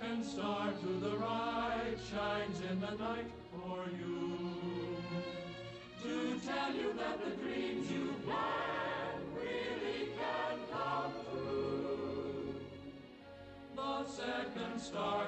second star to the right shines in the night for you. To tell you that the dreams you plan really can come true. The second star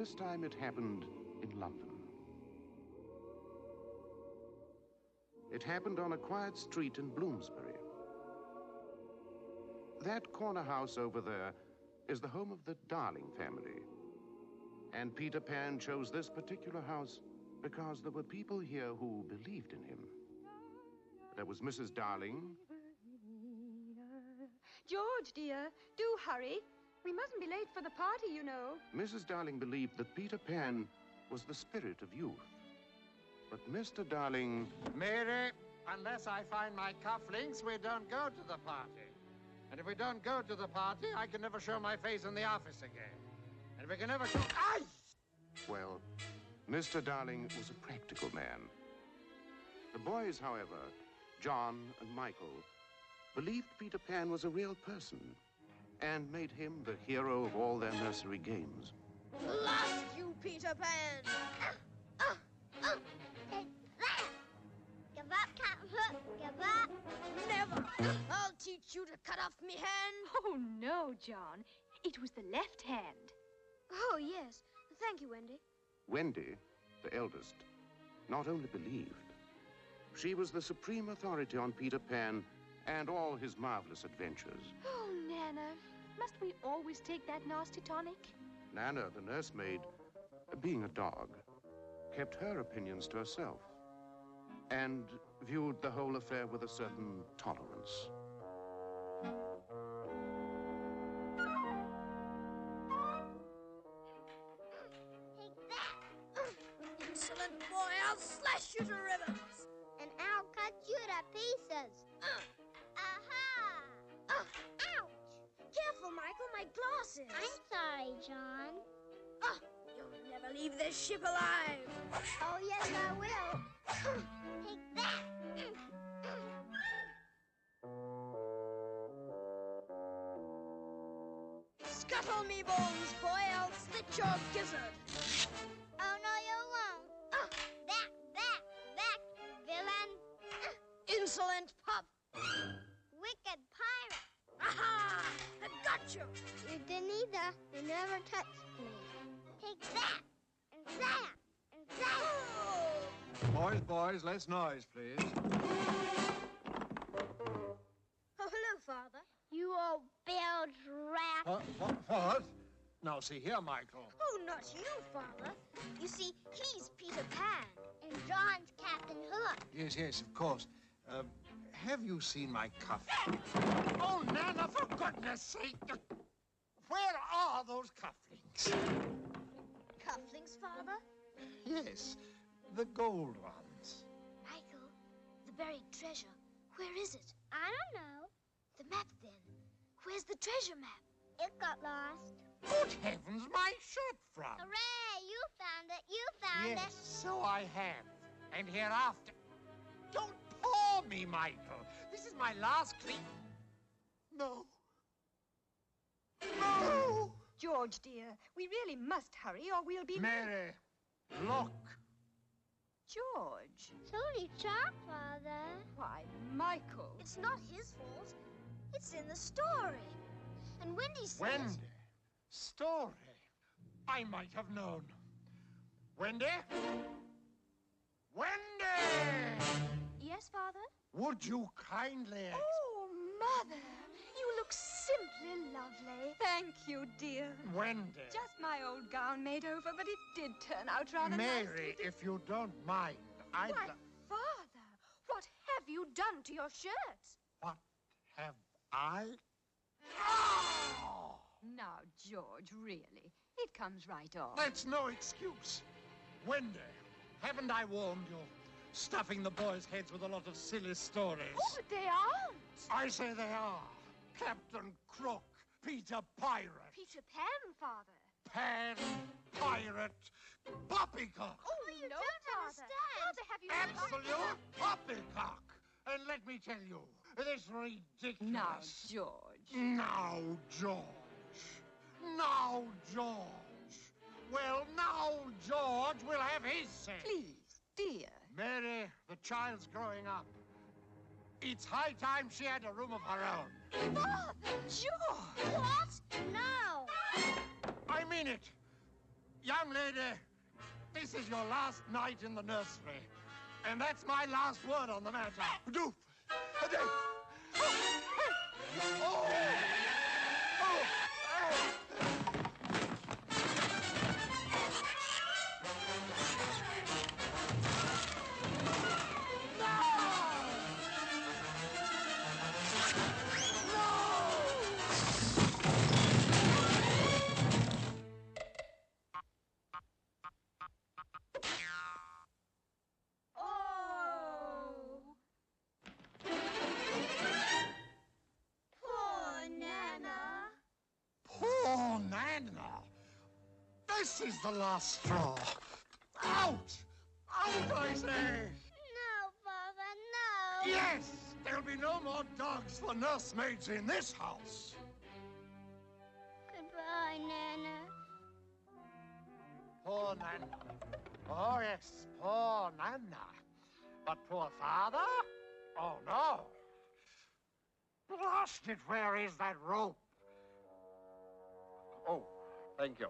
This time it happened in London. It happened on a quiet street in Bloomsbury. That corner house over there is the home of the Darling family. And Peter Pan chose this particular house because there were people here who believed in him. There was Mrs. Darling, George, dear, do hurry. We mustn't be late for the party, you know. Mrs. Darling believed that Peter Pan was the spirit of youth. But Mr. Darling, Mary, unless I find my cufflinks, we don't go to the party. And if we don't go to the party, I can never show my face in the office again. And if we can never show... Aye! well, Mr. Darling was a practical man. The boys, however, John and Michael, believed Peter Pan was a real person and made him the hero of all their nursery games. Blast you, Peter Pan! Take that! Give up, Captain Hook. Give up. Never! I'll teach you to cut off me hand. Oh, no, John. It was the left hand. Oh, yes. Thank you, Wendy. Wendy, the eldest, not only believed, she was the supreme authority on Peter Pan and all his marvelous adventures. Oh, Nana, must we always take that nasty tonic? Nana, the nursemaid, being a dog, kept her opinions to herself and viewed the whole affair with a certain tolerance. My glasses. I'm sorry, John. Ah, you'll never leave this ship alive. Oh, yes, I will. Take that. Scuttle me bones, boy, I'll slit your gizzard. Oh, no, you won't. Ah, Back, back, back, villain. insolent pup. Wicked pirate. Aha! I got you. You didn't either. You never touched me. Take that, and that, and that. Boys, boys, less noise, please. oh hello, Father. You old bilge rat. What? What? what? Now, see here, Michael. Oh, not you, Father. You see, he's Peter Pan. And John's Captain Hook. Yes, yes, of course. Uh, have you seen my cuff? oh, Nana, for goodness sake! Where are those cufflinks? Cufflinks, Father? Yes, the gold ones. Michael, the buried treasure. Where is it? I don't know. The map, then. Where's the treasure map? It got lost. Good heavens, my shirt front! Hooray! You found it. You found Yes, so I have. And hereafter. Don't paw me, Michael. This is my last clean. No. No! George, dear, we really must hurry or we'll be... Mary, look. George. It's only chalk, Father. Why, Michael. It's not his fault. It's in the story. And Wendy says... Wendy? Story? I might have known. Wendy? Wendy! Yes, Father? Would you kindly... ex- Oh, Mother, you look simply lovely. Thank you, dear. Wendy. Just my old gown made over, but it did turn out rather Mary, nicely. if you don't mind, I'd... Why, Father, what have you done to your shirt? What have I... Oh! Now, George, really, it comes right off. That's no excuse. Wendy, haven't I warned you? Stuffing the boys' heads with a lot of silly stories. Oh, but they aren't. I say they are. Captain Crook, Peter Pirate, Peter Pan, Father. Pan, Pirate, Poppycock. Oh, oh you no, don't Father. understand. Father, have you Absolute Poppycock. And let me tell you, this ridiculous... Now, George. Now, George. Now, George. Well, now, George will have his say. Please, dear. Mary, the child's growing up. It's high time she had a room of her own. Father, George! What? No. I mean it. Young lady, this is your last night in the nursery. And that's my last word on the matter. Doof! A doof! Oh! Oh! Oh! Is the last straw. Out! Out, I say! No, Father, no. Yes! There'll be no more dogs for nursemaids in this house. Goodbye, Nana. Poor Nana. Oh, yes, poor Nana. But poor father? Oh, no. Blast it, where is that rope? Oh, thank you.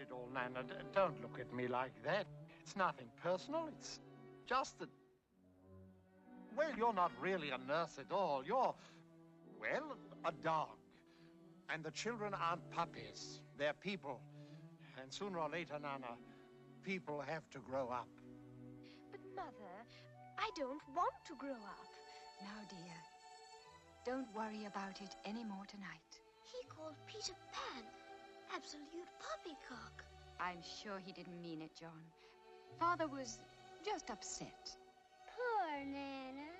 Dash it all, Nana, d- don't look at me like that. It's nothing personal, it's just that... Well, you're not really a nurse at all. You're, well, a dog. And the children aren't puppies. They're people. And sooner or later, Nana, people have to grow up. But, Mother, I don't want to grow up. Now, dear, don't worry about it any more tonight. He called Peter Pan absolute poppycock. I'm sure he didn't mean it, John. Father was just upset. Poor Nana.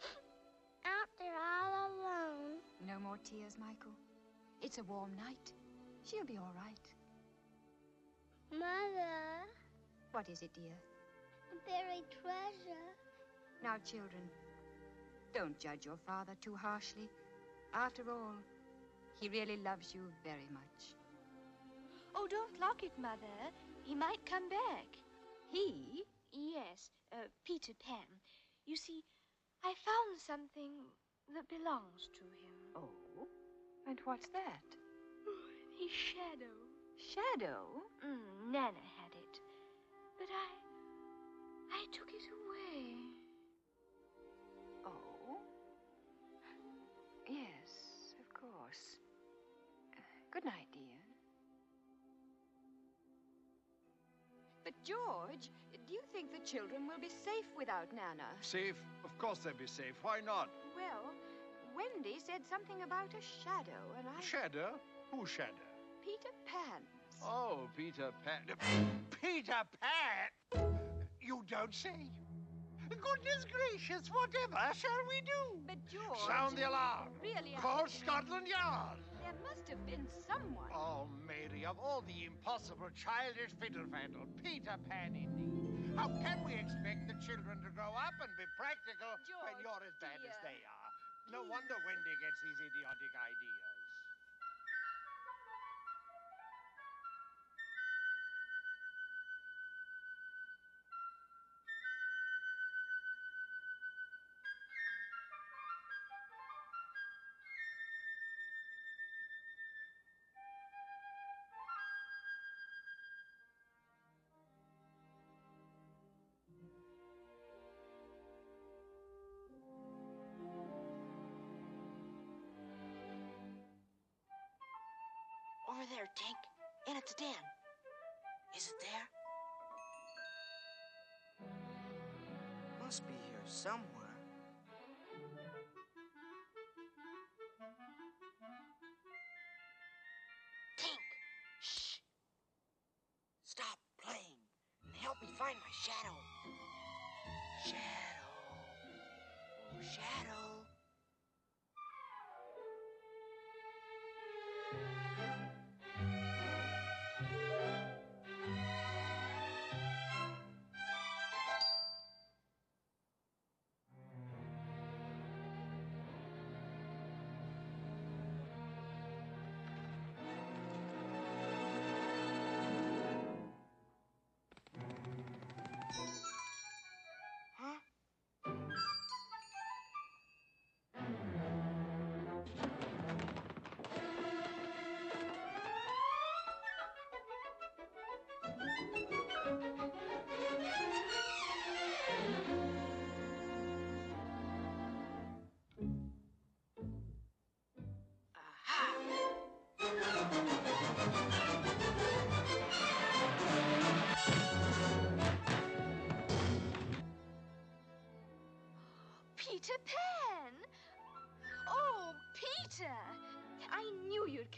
Out there all alone. No more tears, Michael. It's a warm night. She'll be all right. Mother, What is it, dear? a buried treasure. Now, children, don't judge your father too harshly. After all, he really loves you very much. Oh, don't lock it, Mother. He might come back. He? Yes, uh, Peter Pan. You see, I found something that belongs to him. Oh? And what's that? His shadow. Shadow? Mm, Nana had it. But I. I took it George, do you think the children will be safe without Nana? Safe? Of course they'll be safe. Why not? Well, Wendy said something about a shadow, and I. Shadow? Who's Shadow? Peter Pan. Oh, Peter Pan. Peter Pan? You don't say. Goodness gracious, whatever shall we do? But, George. Sound the alarm. Really, Call Scotland Yard. There must have been someone. Oh, Mary, of all the impossible childish fiddle-faddle, Peter Pan indeed. How can we expect the children to grow up and be practical when you're as bad as they are? No wonder Wendy gets these idiotic ideas. There, Tink. And it's Dan. Is it there? Must be here somewhere. Tink! Shh! Stop playing and help me find my shadow. Shadow. Oh, shadow.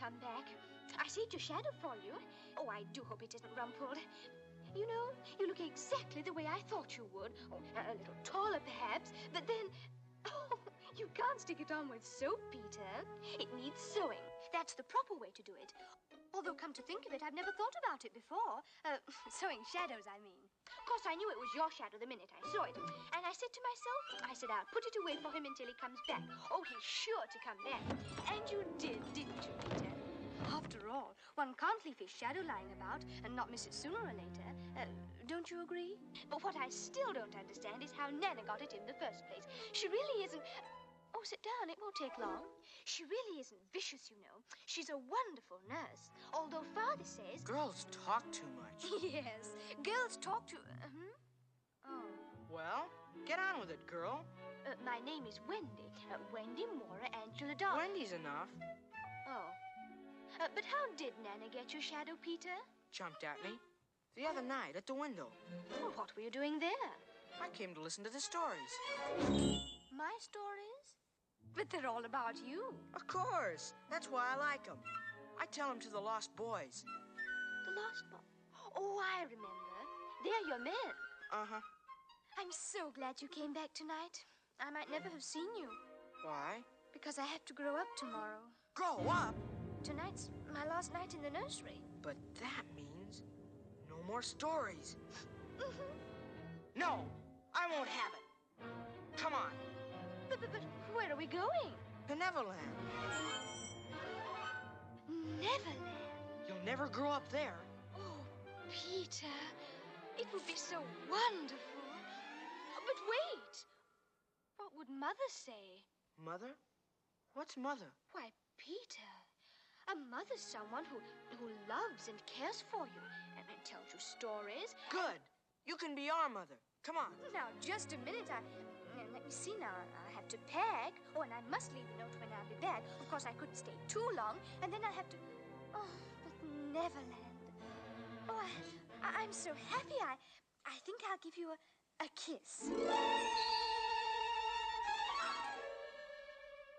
Come back. I saved your shadow for you. Oh, I do hope it isn't rumpled. You know, you look exactly the way I thought you would. Oh, a little taller, perhaps, but then. Oh, you can't stick it on with soap, Peter. It needs sewing. That's the proper way to do it. Although, come to think of it, I've never thought about it before. Uh, sewing shadows, I mean. Of course, I knew it was your shadow the minute I saw it. And I said to myself, I said I'll put it away for him until he comes back. Oh, he's sure to come back. And you did, didn't you, Peter? After all, one can't leave his shadow lying about and not miss it sooner or later. Uh, don't you agree? But what I still don't understand is how Nana got it in the first place. She really isn't. Oh, sit down. It won't take long. She really isn't vicious, you know. She's a wonderful nurse. Although Father says. Girls talk too much. yes, girls talk too... Uh, hmm? Oh. Well, get on with it, girl. Uh, my name is Wendy. Uh, Wendy Moira Angela Don. Wendy's enough. Oh. Uh, but how did Nana get your shadow, Peter? Jumped at me. The other night at the window. Well, what were you doing there? I came to listen to the stories. My stories? But they're all about you. Of course. That's why I like them. I tell them to the lost boys. The Lost boys? Oh, I remember. They're your men. Uh huh. I'm so glad you came back tonight. I might never have seen you Why? because I have to grow up tomorrow. Grow up? Tonight's my last night in the nursery. But that means no more stories. Mm-hmm. No, I won't have it. Come on, But, but, but where are we going? to Neverland. Neverland. You'll never grow up there. Oh, Peter, it would be so wonderful. But wait. What would Mother say? Mother? What's mother? Why, Peter, a mother's someone who, who loves and cares for you and, and tells you stories. Good. You can be our mother. Come on. Now, just a minute. I, eh, let me see now. I have to pack. Oh, and I must leave a note when I'll be back. Of course, I couldn't stay too long. And then I'll have to. Oh, but Neverland. Oh, I, I, I'm so happy. I, I think I'll give you a, a kiss.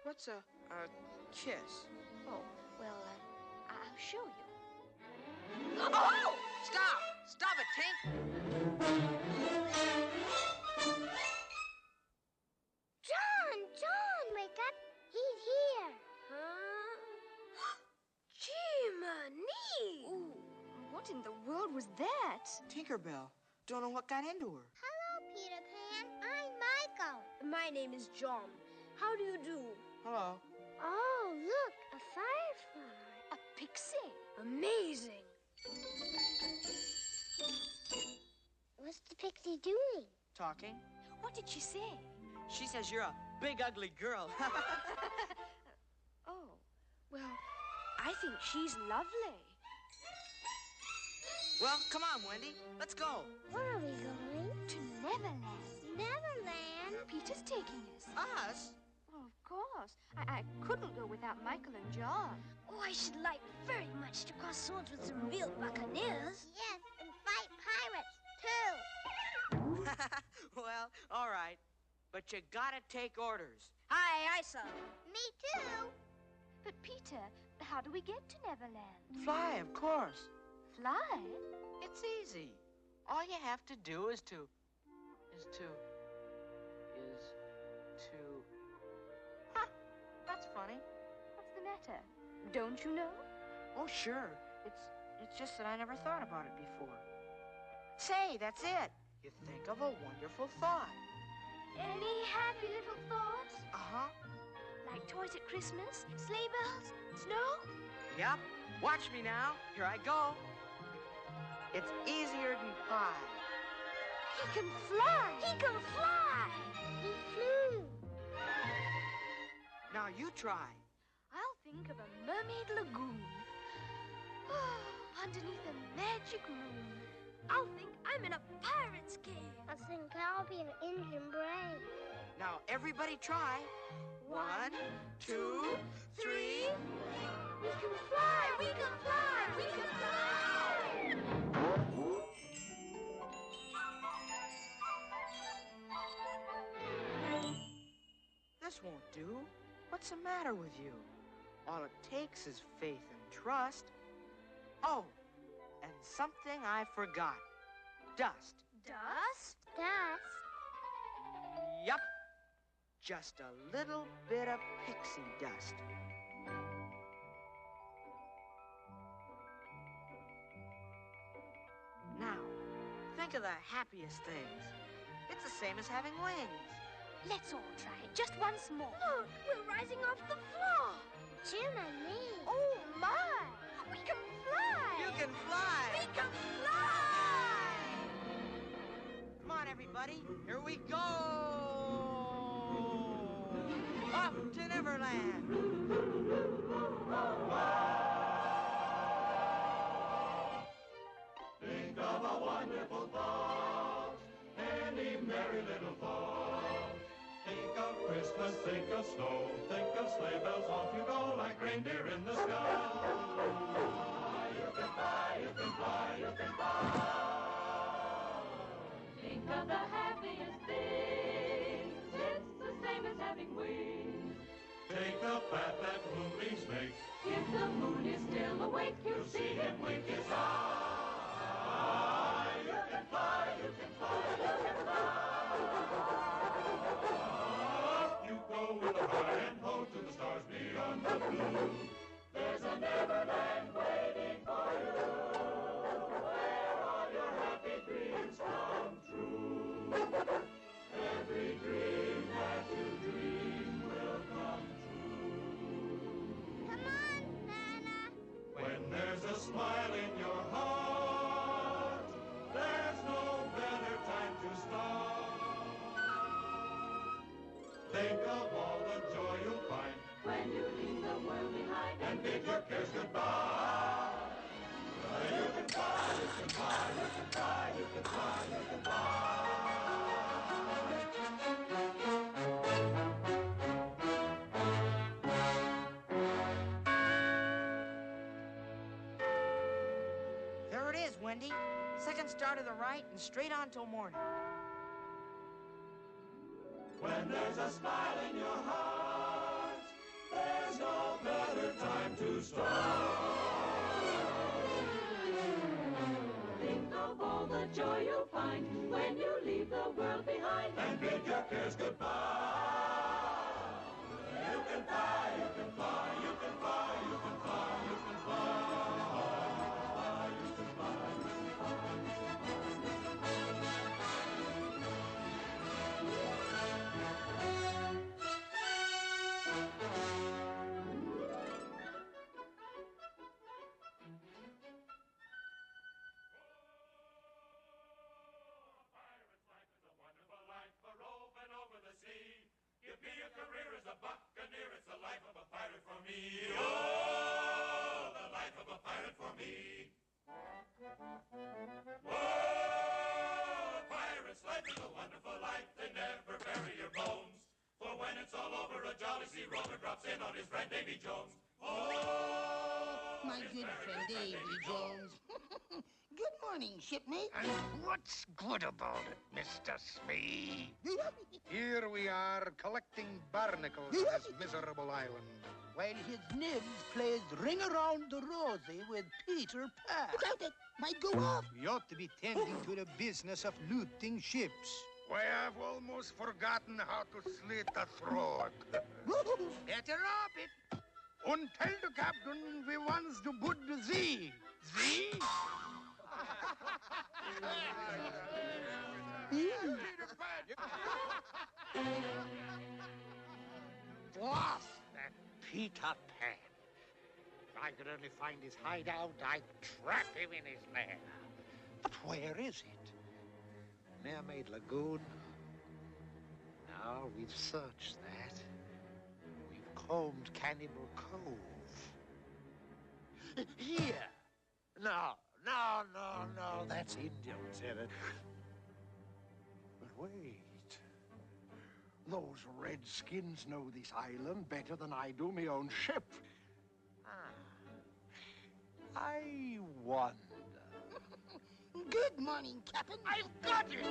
What's a, a kiss? Oh, well, uh, I'll show you. Oh! Stop! Stop it, Tink! John, John, wake up. He's here. Huh? Jiminy! Ooh, what in the world was that? Tinkerbell. Don't know what got into her. Hello, Peter Pan. I'm Michael. My name is John. How do you do? Hello. Oh, look, a firefly. A pixie. Amazing. What's the pixie doing? Talking. What did she say? She says you're a big ugly girl. Oh, well, I think she's lovely. well, come on, Wendy. Let's go. Where are we going? To Neverland. Neverland. Peter's taking us. Us? Of course. I, I couldn't go without Michael and John. Oh, Oh, I should like very much to cross swords with some real buccaneers. Yes, and fight pirates, too. well, all right. But you gotta take orders. Aye, aye, sir. Me too. But, Peter, how do we get to Neverland? Fly, of course. Fly? It's easy. All you have to do is to. is to. is to. Ha! That's funny. What's the matter? Don't you know? Oh, sure. It's it's just that I never thought about it before. Say, that's it. You think of a wonderful thought. Any happy little thoughts? Uh-huh. Like toys at Christmas, sleigh bells, snow? Yep. Watch me now. Here I go. It's easier than pie. He can fly! He can fly! He flew. Now you try. I'll think of a mermaid lagoon. Oh, underneath a magic moon. I'll think I'm in a pirate's cave. I think I'll be an engine brain. Now everybody try. One, two, three. We can fly! We can fly! We can fly! This won't do. What's the matter with you? All it takes is faith and trust. Oh, and something I forgot. Dust. Dust? Dust. Yup. Just a little bit of pixie dust. Now, think of the happiest things. It's the same as having wings. Let's all try it just once more. Look, we're rising off the floor. Jiminy. Oh, my! We can fly! You can fly. We can fly! Come on, everybody. Here we go. Up to Neverland. Think of a wonderful thought, any merry little thought. Think of Christmas, think of snow, think of sleigh bells, off you go like reindeer in the sky. You can fly, you can fly, you can fly. Think of the happiest things, it's the same as having wings. Take the path that moonbeams make. If the moon is still awake, you'll see him wink his eye. A high and ho to the stars beyond the blue. There's a Neverland waiting goodbye. You can you can you can you can you can There it is, Wendy. Second star to the right and straight on till morning. Joy you'll find when you leave the world behind and bid your cares goodbye. About it, Mr. Smee? Here we are collecting barnacles on this miserable island. While his nibs plays Ring Around the Rosie with Peter Pan. Look out, that might go off. We ought to be tending to the business of looting ships. Why, I've almost forgotten how to slit a throat. Better up it. Und tell the captain we wants to put the Z. Z? Blast that Peter Pan. If I could only find his hideout, I'd trap him in his lair. But where is it? Mermaid Lagoon? Now we've searched that. We've combed Cannibal Cove. Here! No, no, no, no, that's Indian territory. Wait. Those redskins know this island better than I do my own ship. Ah. I wonder. Good morning, Captain. I've got it!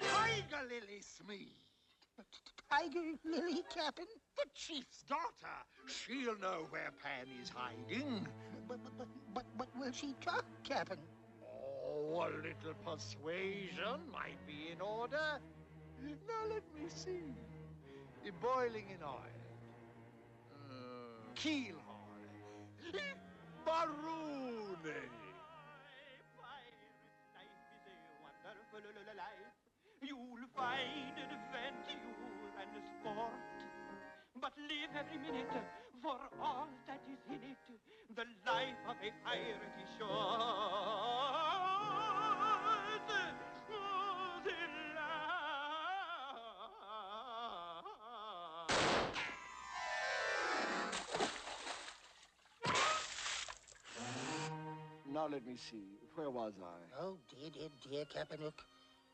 Tiger Lily Smee. Tiger Lily, Captain? The chief's daughter. She'll know where Pan is hiding. But, but, but, but, but will she talk, Captain? Oh, a little persuasion might be in order. Now let me see. Boiling in oil. Uh, keel horn. Barone. You'll find adventure and sport, but live every minute for all that is in it. The life of a pirate is short. Oh, the Now let me see. Where was I? Oh, dear, dear, dear, Captain Hook.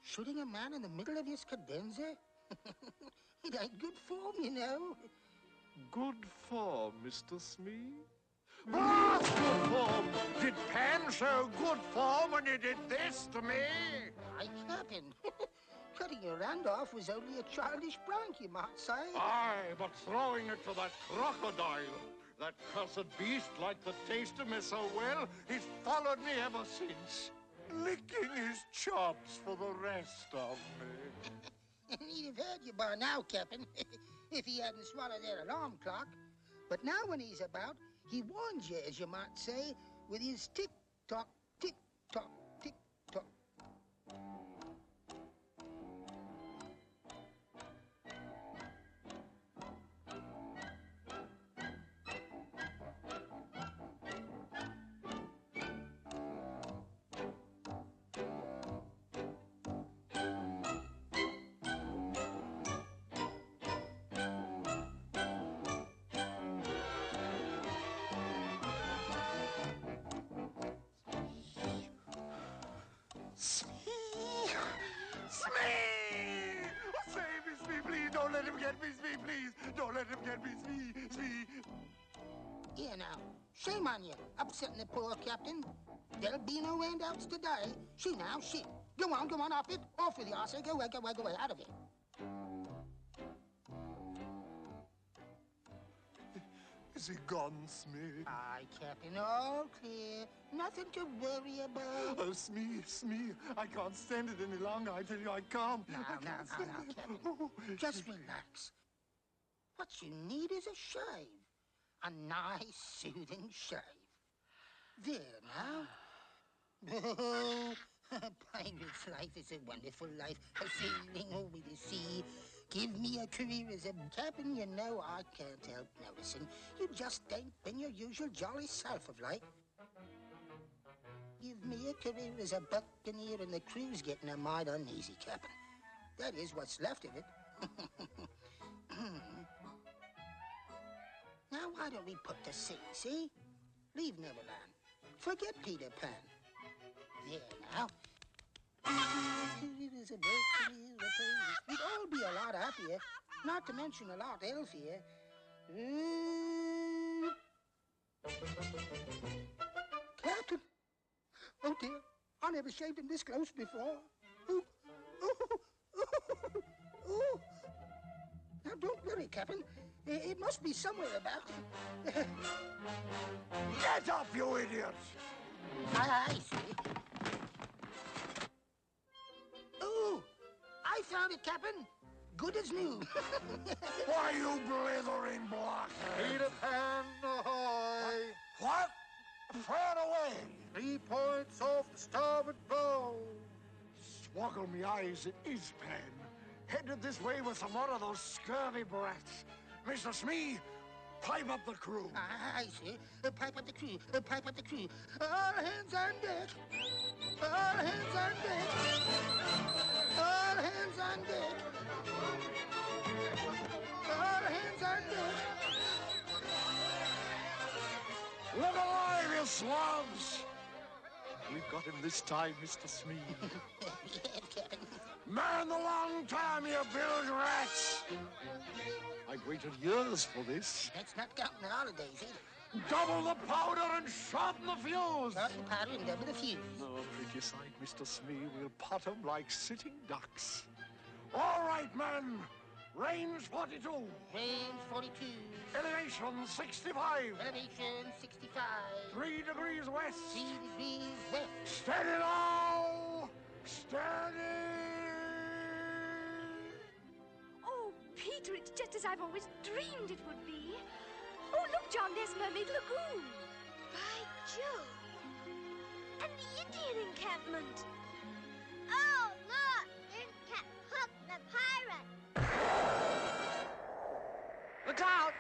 Shooting a man in the middle of his cadenza? it ain't good form, you know. Good form, Mr. Smee? Blast good form! Did Pan show good form when he did this to me? Why, Captain, cutting your hand off was only a childish prank, you might say. Aye, but throwing it to that crocodile, that cursed beast liked the taste of me so well, he's followed me ever since, licking his chops for the rest of me. He'd have heard you by now, Captain, if he hadn't swallowed that alarm clock. But now when he's about, he warns you, as you might say, with his tick-tock, tick-tock. Poor captain. There'll be no handouts today. She now, she. Go on, go on, off it. Off with you, I say. Go away, go away, go away, out of it. Is he gone, Smee? Aye, Captain, all clear. Nothing to worry about. Oh, Smee, Smee, I can't stand it any longer. I tell you, I can't. Now, I can't stand now, it. Captain. Oh, Just relax. What you need is a shave. A nice, soothing shave. There now. Oh, a pirate's life is a wonderful life. A sailing over the sea. Give me a career as a captain, you know I can't help noticing. You just ain't been your usual jolly self of late. Give me a career as a buccaneer and the crew's getting a mite uneasy, Captain. That is what's left of it. now, why don't we put to sea, see? Leave Neverland. Forget Peter Pan. There now. We'd all be a lot happier, not to mention a lot healthier. Mm. Oh, dear. I never shaved him this close before. Oh, oh, oh, oh. Now, don't worry, Captain. It, it must be somewhere about. Get up, you idiot! I, I see. Oh, I found it, Captain. Good as new. Why, you blithering blockhead! Peter Pan, ahoy! What? Fire away! Three points off the starboard bow. Swoggle me eyes, it is Pan. Headed this way with some more of those scurvy brats. Mr. Smee, pipe up the crew. I see. Uh, pipe up the crew. Uh, pipe up the crew. All hands on deck. All hands on deck. All hands on deck. All hands on deck. Look alive, you slobs! We've got him this time, Mr. Smee. Man the Long Tom, you bilge rats! I've waited years for this. That's not counting the holidays, either. Double the powder and shorten the fuse! Double the powder and double the fuse. Oh, pretty sight, Mr. Smee. We'll pot 'em like sitting ducks. All right, man. Range 42. Range 42. Elevation 65. Elevation 65. Three degrees west. Three degrees west. Steady now! Steady! Peter, it's just as I've always dreamed it would be. Oh, look, John, there's Mermaid Lagoon. By Jove. And the Indian encampment. Oh, look! There's Captain Hook, the pirate. Look out!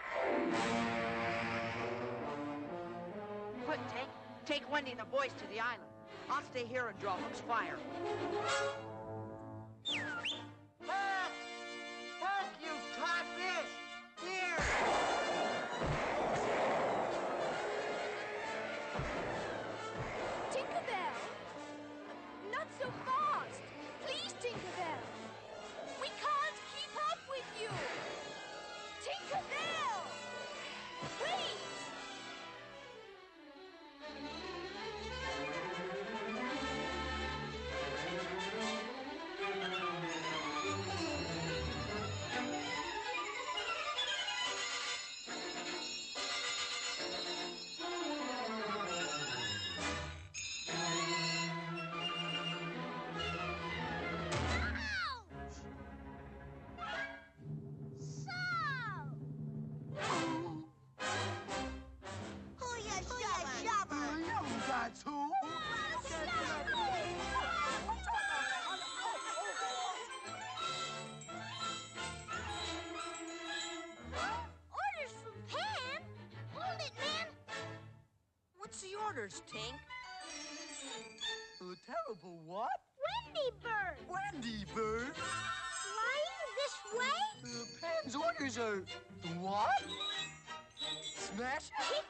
Quick, Tink. Take Wendy and the boys to the island. I'll stay here and draw Hook's fire. You top orders, Tink? A terrible what? Wendy bird. Wendy bird? Flying this way? Uh, Pan's orders are what? Smash? Kick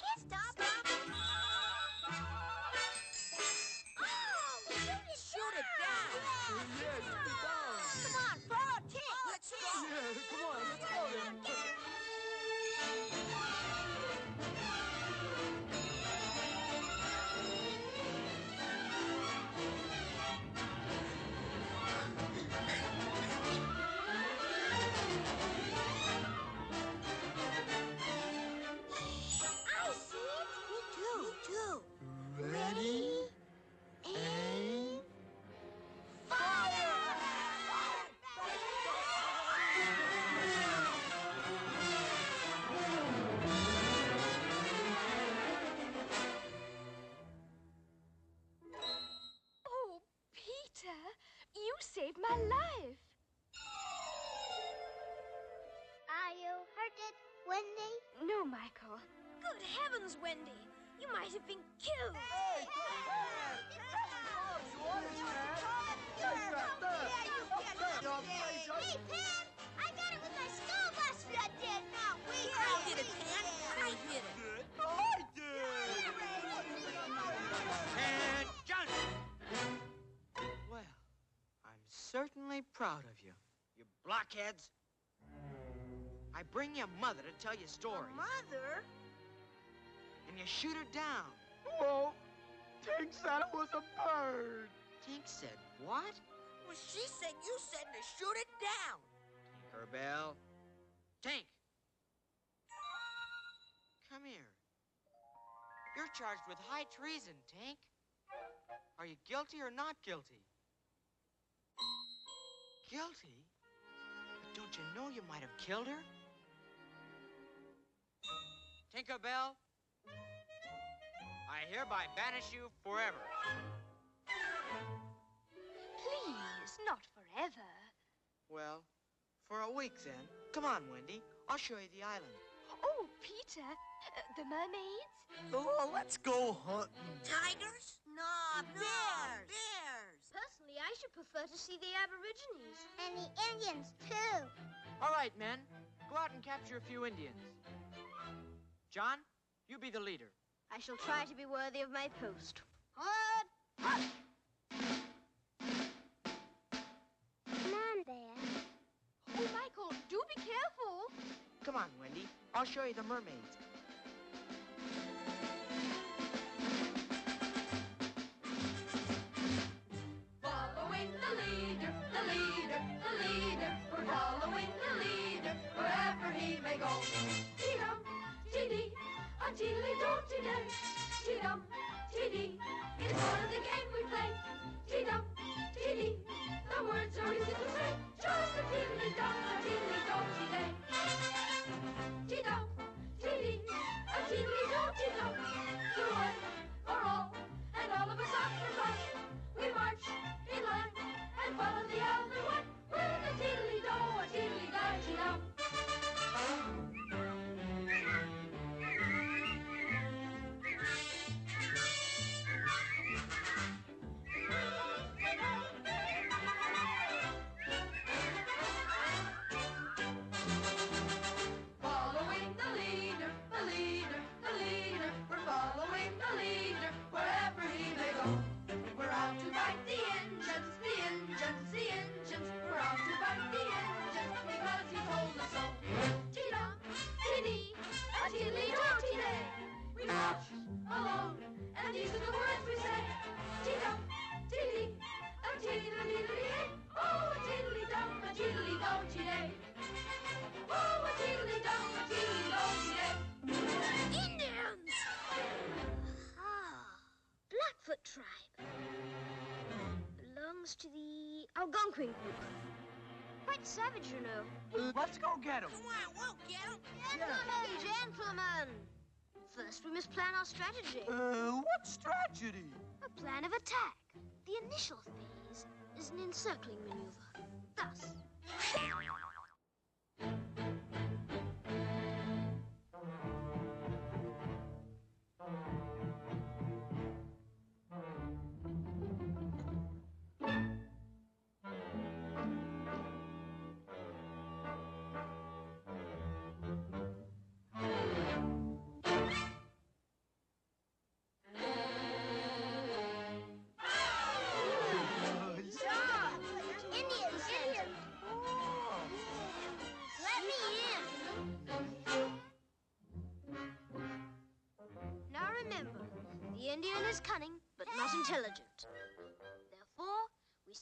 saved my life. Are you hurted, Wendy? No, Michael. Good heavens, Wendy! You might have been proud of you, you blockheads. I bring your mother to tell you stories. Mother? And you shoot her down. Well, Tink said it was a bird. Tink said what? Well, she said you said to shoot it down. Tinkerbell. Tink! Come here. You're charged with high treason, Tink. Are you guilty or not guilty? Guilty? But don't you know you might have killed her? Tinkerbell, I hereby banish you forever. Please, not forever. Well, for a week then. Come on, Wendy. I'll show you the island. Oh, Peter, uh, the mermaids? Oh, let's go hunting. Tigers? No, bears. Bears. Personally, I should prefer to see the Aborigines. And the Indians, too. All right, men. Go out and capture a few Indians. John, you be the leader. I shall try to be worthy of my post. Hard! Come on, Bear. Oh, Michael, do be careful. Come on, Wendy. I'll show you the mermaids. A tiddly-do-dee-day. Dee-dum, dee-dee, it's part of the game we play. Dee-dum, dee-dee, the words are easy to say. Just a tiddly-dum, a the Quite savage, you know. Let's go get him. Come on, we'll get him. Gentlemen, gentlemen! First, we must plan our strategy. Uh, what strategy? A plan of attack. The initial phase is an encircling maneuver. Thus.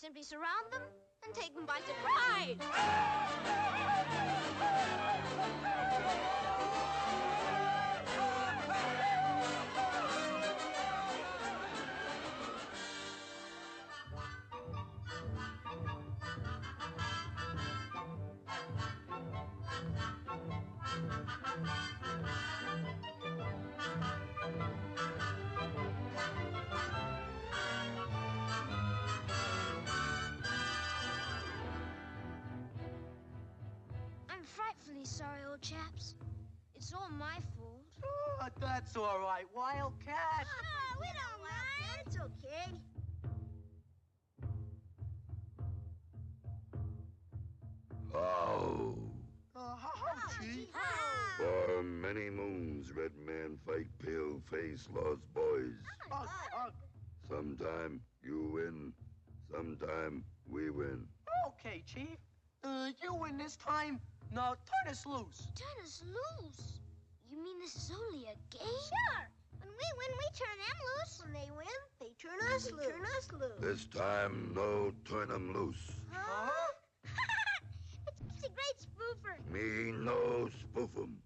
Simply surround them and take them by surprise! Sorry, old chaps. It's all my fault. Oh, that's all right, Wildcat. Ah, we don't mind. It's okay. Oh. Uh, how, Chief? For many moons, red men fight pale face lost boys. Ugh, ugh. Sometime you win, sometime we win. Okay, Chief. Uh, you win this time. Now turn us loose. Turn us loose. You mean this is only a game? Sure. When we win, we turn them loose. When they win, they Turn us loose. Turn us loose. This time, no turn 'em loose. Huh? it's a great spoofer. Me no spoof 'em.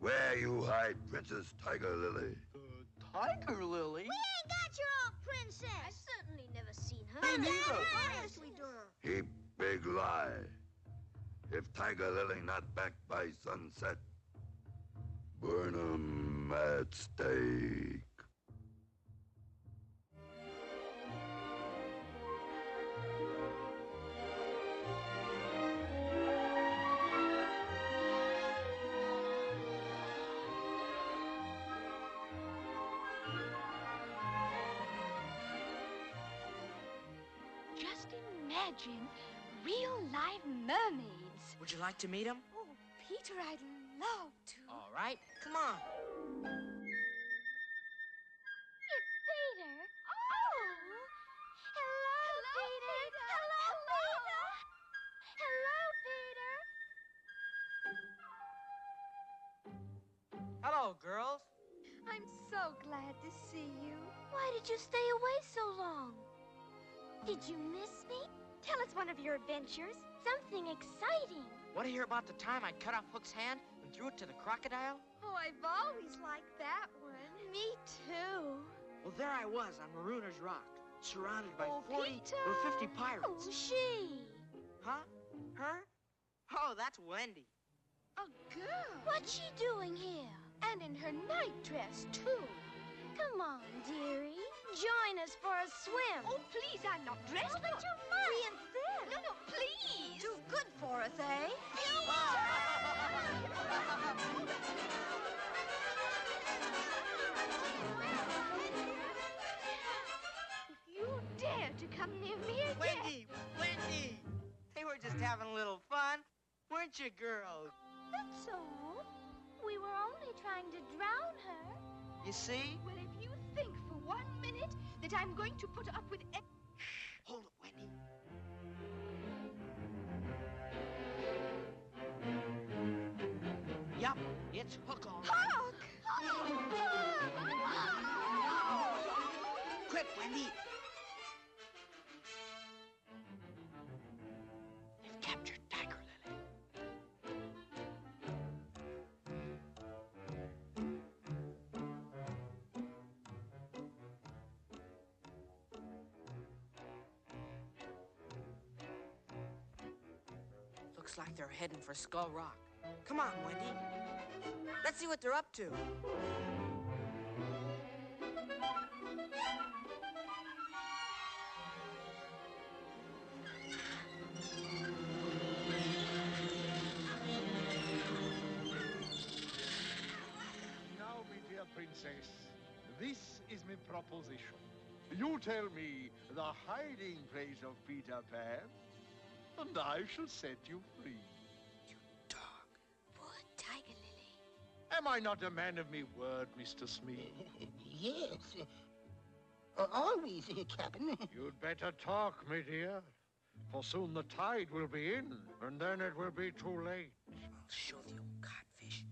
Where you hide Princess Tiger Lily? Uh, Tiger Lily? We ain't got your old princess. I certainly never seen her. Me neither. Honestly, Dora. Heap big lie. If Tiger Lily not back by sunset, burn 'em at stake. Just imagine real live mermaids. Would you like to meet him? Oh, Peter, I'd love to. All right, come on. It's Peter. Oh! Hello, Peter. Hello, Peter. Hello, Peter. Hello, girls. I'm so glad to see you. Why did you stay away so long? Did you miss me? Tell us one of your adventures. Something exciting. Want to hear about the time I cut off Hook's hand and threw it to the crocodile? Oh, I've always liked that one. Me too. Well, there I was on Marooner's Rock, surrounded by Oh, 40 Peter. or 50 pirates. Oh, she. Huh? Her? Oh, that's Wendy. A girl. What's she doing here? And in her night dress, too. Come on, dearie. Join us for a swim. Oh, please, I'm not dressed Oh, but you're fine. We and thin. No, no, please. Too good for us, eh? If you dare to come near me again. Wendy! Wendy! They were just having a little fun, weren't you, girls? That's all. We were only trying to drown her. You see? Well, if you think for one minute that I'm going to put up with Yup, it's Hook all right. Quick, Wendy! They've captured Tiger Lily. Looks like they're heading for Skull Rock. Come on, Wendy. Let's see what they're up to. Now, my dear princess, this is my proposition. You tell me the hiding place of Peter Pan, and I shall set you free. Am I not a man of me word, Mr. Smee? Yes. Uh, always, uh, Captain. You'd better talk, my dear, for soon the tide will be in, and then it will be too late. I'll show the old codfish.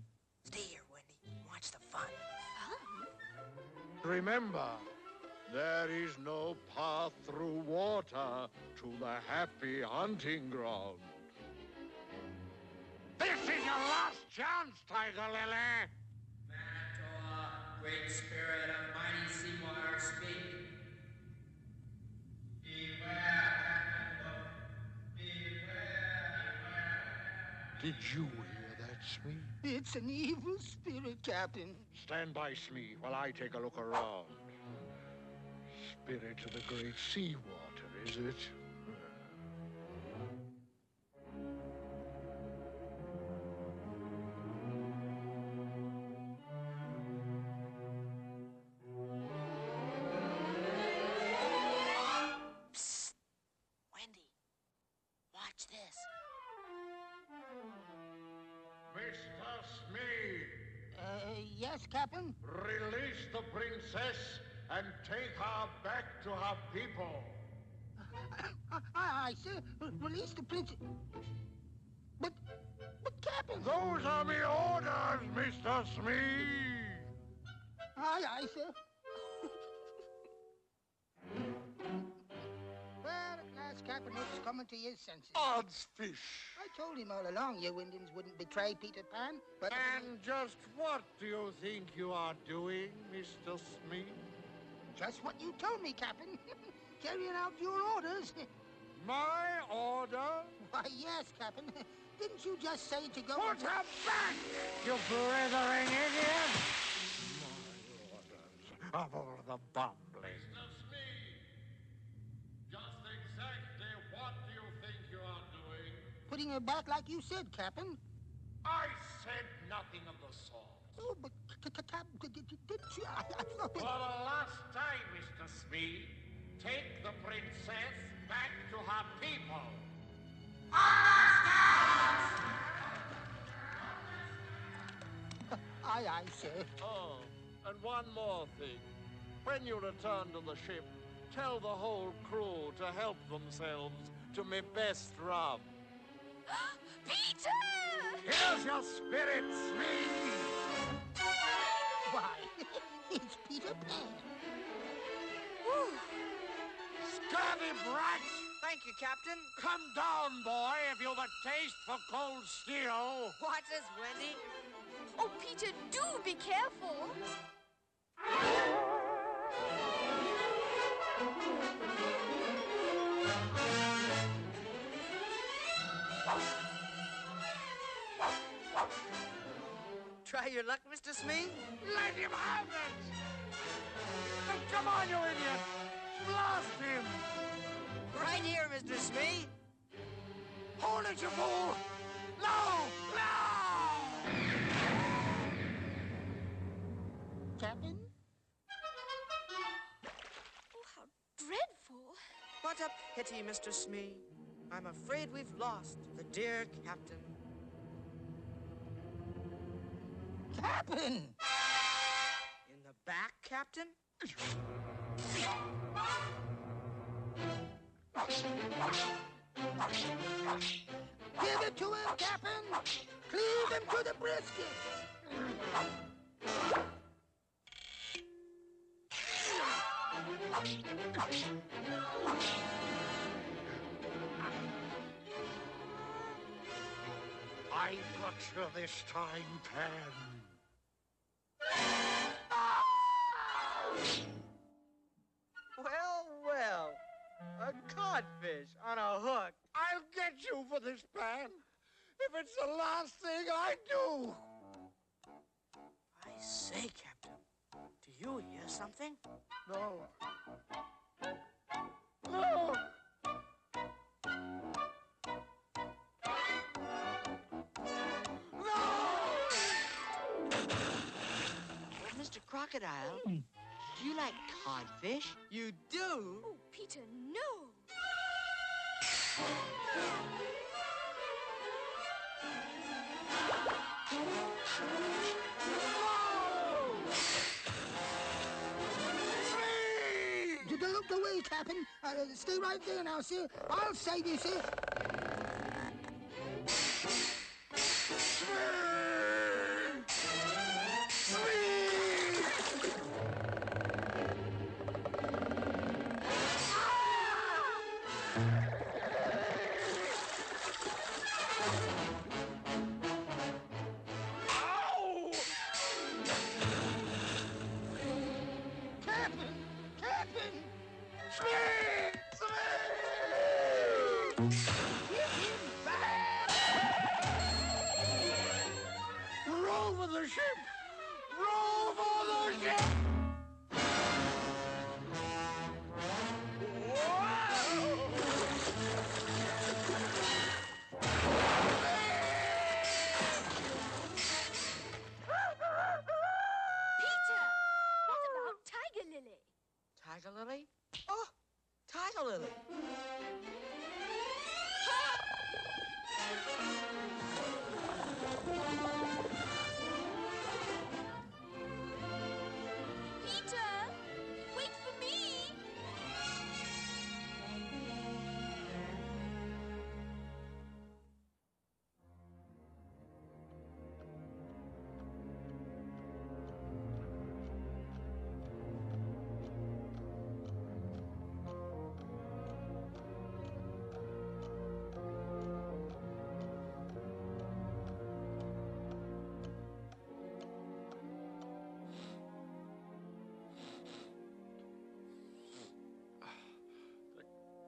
Stay here, Wendy. Watch the fun. Remember, there is no path through water to the happy hunting ground. This is your last chance, Tiger Lily! Manitoa, great spirit of mighty seawater, speak. Beware, Did you hear that, Smee? It's an evil spirit, Captain. Stand by, Smee, while I take a look around. Spirit of the great seawater, is it? people. I sir. Release the prince. But, but, Captain. Those are my orders, Mr. Smee. Aye, aye, sir. well, at last, Captain Hook's coming to his senses. Odds fish. I told him all along you Indians wouldn't betray Peter Pan, but... And just what do you think you are doing, Mr. Smee? Just what you told me, Captain. Carrying out your orders. My order? Why, yes, Captain. Didn't you just say to go... Put her back, you blithering idiot! My orders of all the bumbling. Mr. Smee, just exactly what do you think you are doing? Putting her back like you said, Captain. I said nothing of the sort. Oh, but, Cap, didn't you? I, I thought... For the last time, Mr. Smee, take the princess back to her people. Understand! Aye, aye, sir. Oh, and one more thing. When you return to the ship, tell the whole crew to help themselves to me best rum. Peter! Here's your spirit, Smee! Why, it's Peter Pan. Scurvy brats! Thank you, Captain. Come down, boy, if you've a taste for cold steel. Watch us, Wendy. Oh, Peter, do be careful. Try your luck, Mr. Smee? Let him have it! Come on, you idiot! Blast him! Right here, Mr. Smee. Hold it, you fool! No! No! Captain? Oh, how dreadful. What a pity, Mr. Smee. I'm afraid we've lost the dear captain. Captain! In the back, Captain? Give it to him, Captain! Cleave him to the brisket! I got you this time, Pan. Ah! A codfish on a hook. I'll get you for this, Pan. If it's the last thing I do. I say, Captain, do you hear something? No. No! Well, Mr. Crocodile, do you like codfish? You do? Oh, Peter, no. D- Don't go away, Captain. Uh, stay right there now, sir. I'll save you, sir.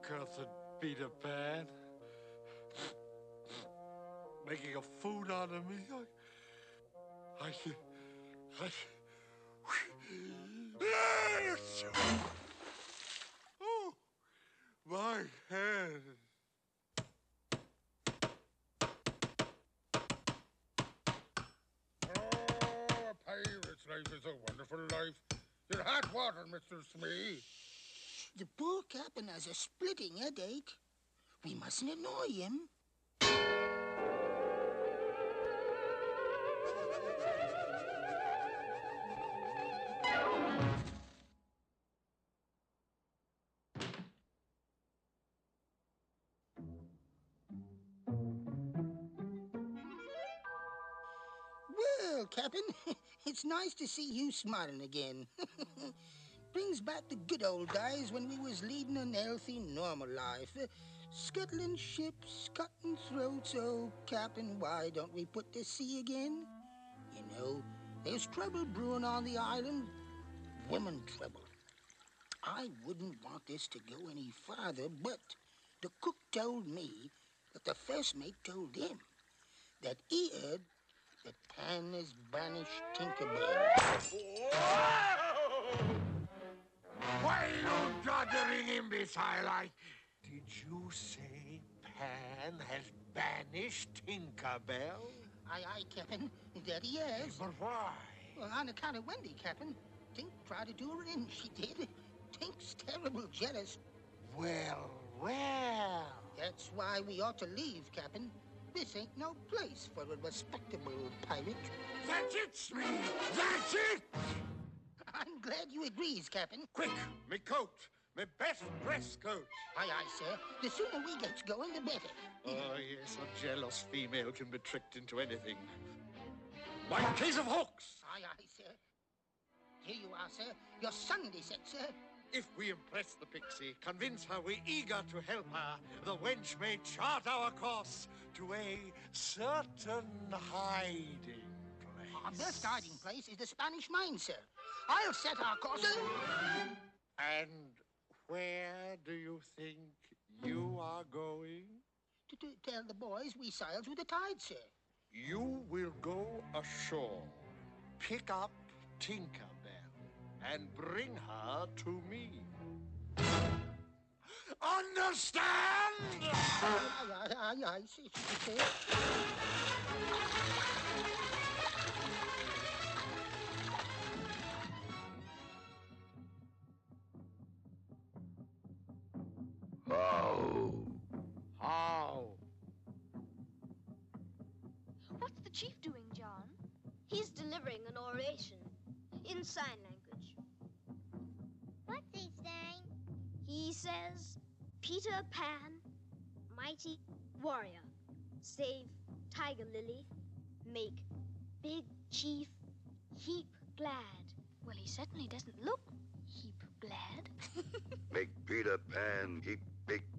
Cursed Peter Pan. Making a fool out of me. I... I... I... Oh, my head. Oh, a pirate's life is a wonderful life. You're hot water, Mr. Smee. The poor captain has a splitting headache. We mustn't annoy him. Well, Captain, it's nice to see you smiling again. Brings back the good old days when we was leading an healthy, normal life. Uh, scuttling ships, cutting throats. Oh, Captain, why don't we put to sea again? You know, there's trouble brewing on the island. Women trouble. I wouldn't want this to go any farther, but the cook told me that the first mate told him that he heard that Pan has banished Tinkerbell. Why, you doddering imbecile, I... Did you say Pan has banished Tinkerbell? Aye, aye, Captain. That he has. But why? Well, on account of Wendy, Captain. Tink tried to do her in. She did. Tink's terrible jealous. Well, well. That's why we ought to leave, Captain. This ain't no place for a respectable pirate. That's it, Smee! That's it! I'm glad you agrees, Captain. Quick, me coat, me best dress coat. Aye, aye, sir. The sooner we gets going, the better. Oh, yes, a jealous female can be tricked into anything. My case of hooks! Aye, aye, sir. Here you are, sir. Your Sunday set, sir. If we impress the pixie, convince her we're eager to help her, the wench may chart our course to a certain hiding ah, place. Our best hiding place is the Spanish mine, sir. I'll set our course. And where do you think you are going? To, to tell the boys we sails with the tide, sir. You will go ashore, pick up Tinkerbell, and bring her to me. Understand? Aye, aye, aye, aye, How? How? What's the chief doing, John? He's delivering an oration in sign language. What's he saying? He says, Peter Pan, mighty warrior, save Tiger Lily, make big chief heap glad. Well, he certainly doesn't look heap glad. Make Peter Pan heap big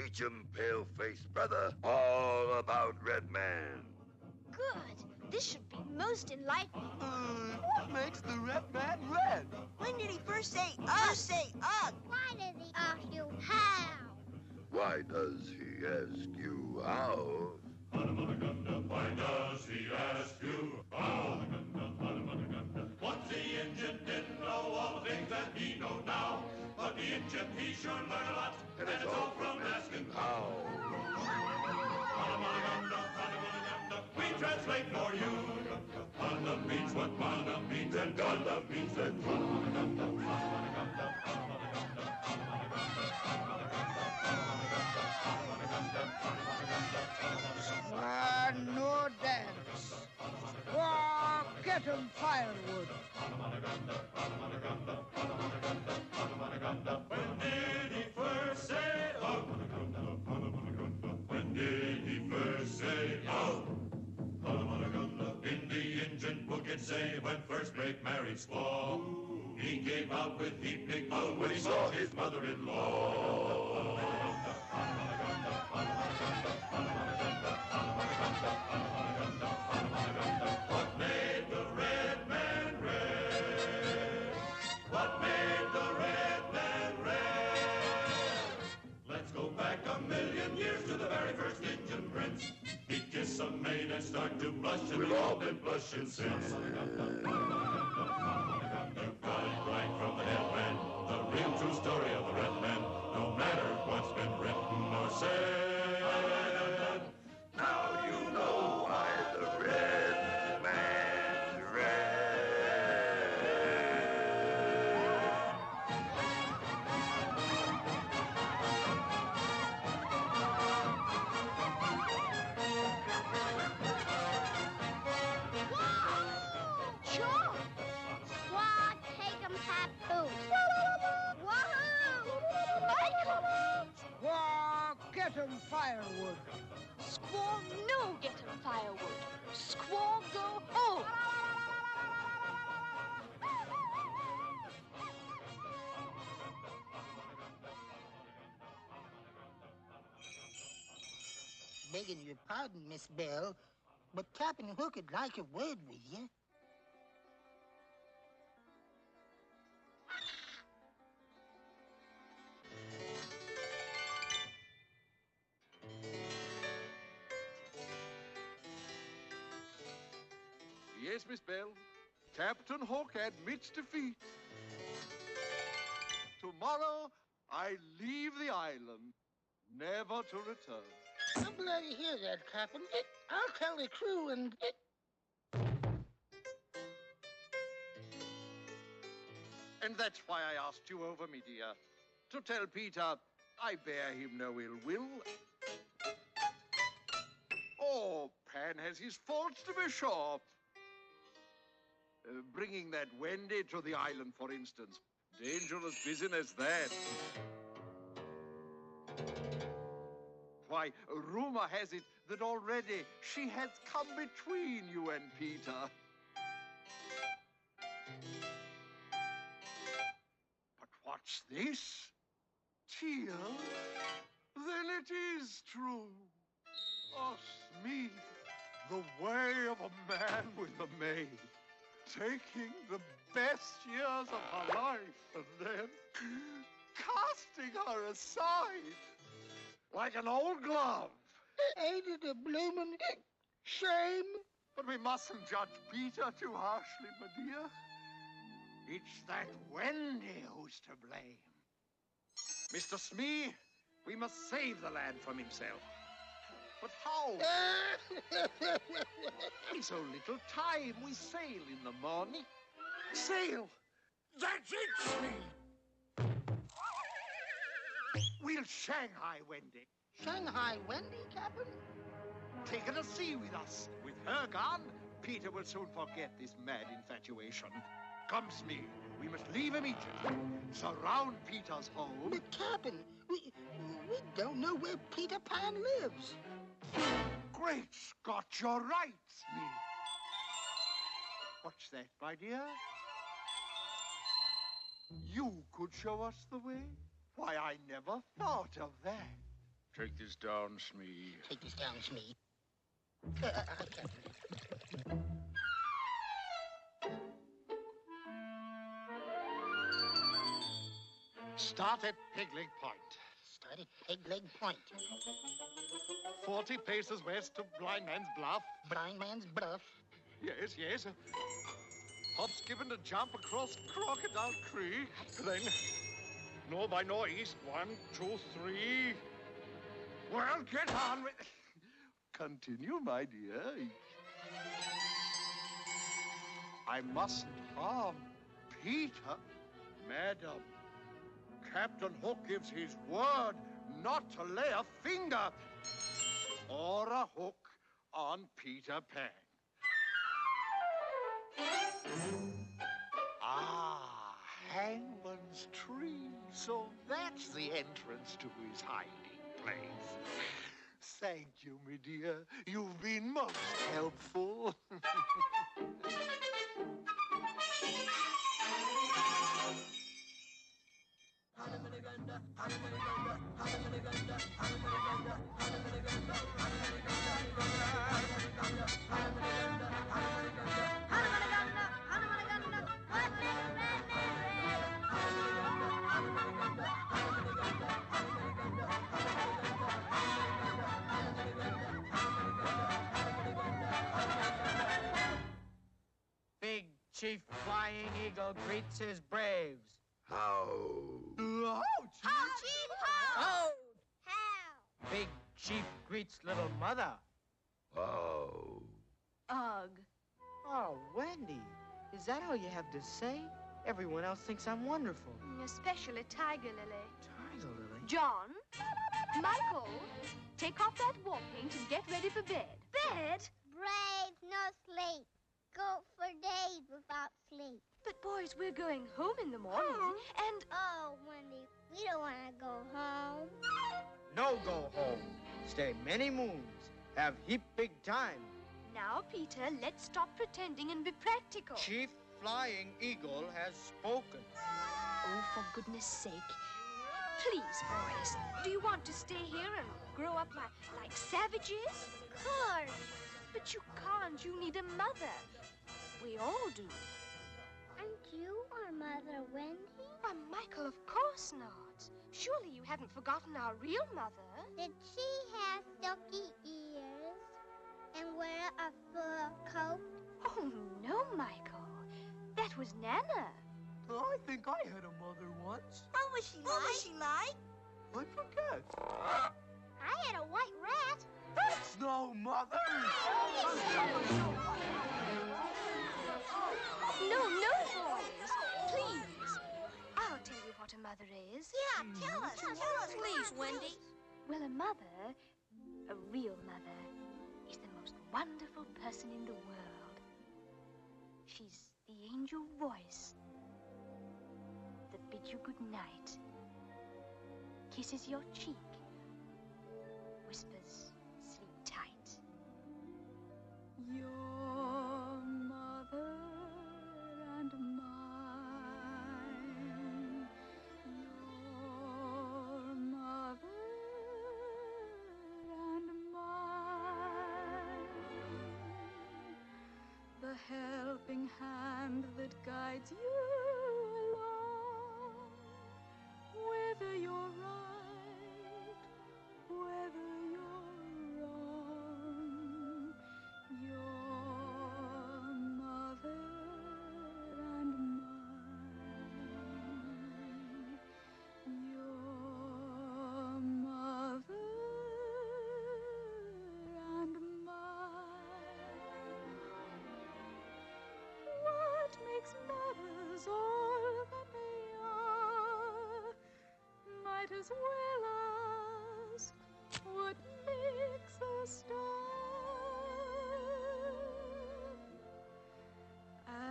Teach 'em, pale-faced brother, all about Red Man. Good. This should be most enlightening. Uh, what makes the red man red? When did he first say ugh? say ugh? Why does he ask you how? Why does he ask you how? Why does he ask you how? Once the Indian didn't know all the things that he know now. The Indian, he sure learned a lot. And it's all from asking how. We translate for you. Mana means what mana means, and Ganda means that. Ah, atom firewood. When did he first say oh? When did he first say oh? In the engine book it say when first great married squaw. He came out with he big oh when he saw his mother-in-law. Start to blush, and we've all been blushing since. Got it right from the headman, the real true story of the red man, no matter what's been written or said. Firewood. Squaw, no get 'em firewood. Squaw, go home. Begging your pardon, Miss Bell, but Captain Hook would like a word with you. Captain Hook admits defeat. Tomorrow, I leave the island, never to return. I'm glad to hear that, Captain. I'll tell the crew and... And that's why I asked you over, me dear. To tell Peter I bear him no ill will. Oh, Pan has his faults, to be sure. Bringing that Wendy to the island, for instance. Dangerous business, that. Why, rumor has it that already she has come between you and Peter. But what's this? Teal? Then it is true. Oh, Smee, the way of a man with a maid. Taking the best years of her life and then casting her aside like an old glove. Ain't it a bloomin' shame? But we mustn't judge Peter too harshly, my dear. It's that Wendy who's to blame. Mr. Smee, we must save the lad from himself. But how? In so little time, we sail in the morning. Sail! That's it, Smee! We'll Shanghai Wendy. Shanghai Wendy, Captain? Take her to sea with us. With her gone, Peter will soon forget this mad infatuation. Come, Smee. We must leave immediately. Surround Peter's home. But, Captain, we, we don't know where Peter Pan lives. Great Scott, you're right, Smee. What's that, my dear? You could show us the way? Why, I never thought of that. Take this down, Smee. Take this down, Smee. Captain. Start at Peg Leg Point. At Peg Leg Point. 40 paces west of Blind Man's Bluff. Blind Man's Bluff? Yes, yes. Hop's given a jump across Crocodile Creek. Then, nor by nor northeast. One, two, three. Well, get on with... Continue, my dear. I mustn't harm Peter. Madam, Captain Hook gives his word not to lay a finger or a hook on Peter Pan. Ah, Hangman's Tree. So that's the entrance to his hiding place. Thank you, my dear. You've been most helpful. Big Chief Flying Eagle greets his braves. How? How, Chief? How? Oh! How? Big Chief greets little mother. Oh. Ugh. Oh, Wendy, is that all you have to say? Everyone else thinks I'm wonderful. Mm, especially Tiger Lily. Tiger Lily? John, Michael, take off that war paint and get ready for bed. Bed? Brave, no sleep. Go for days without sleep. But boys, we're going home in the morning, and Oh, Wendy, we don't want to go home. No go home. Stay many moons. Have heap big time. now, Peter, let's stop pretending and be practical. Chief Flying Eagle has spoken. Oh, for goodness sake. Please, boys, do you want to stay here and grow up like, like savages? Of course. But you can't. You need a mother. We all do. Aren't you our mother, Wendy? Why, Michael, of course not. Surely you haven't forgotten our real mother. Did she have silky ears and wear a fur coat? Oh, no, Michael. That was Nana. Oh, I think I had a mother once. What was she What like? What was she like? I forget. I had a white rat. That's no mother. No, no, boys. Please. I'll tell you what a mother is. Yeah, tell us. Tell us, please, Wendy. Well, a mother, a real mother, is the most wonderful person in the world. She's the angel voice that bids you good night, kisses your cheek, whispers, sleep tight. Your mother and mine. Your mother and mine. The helping hand that guides you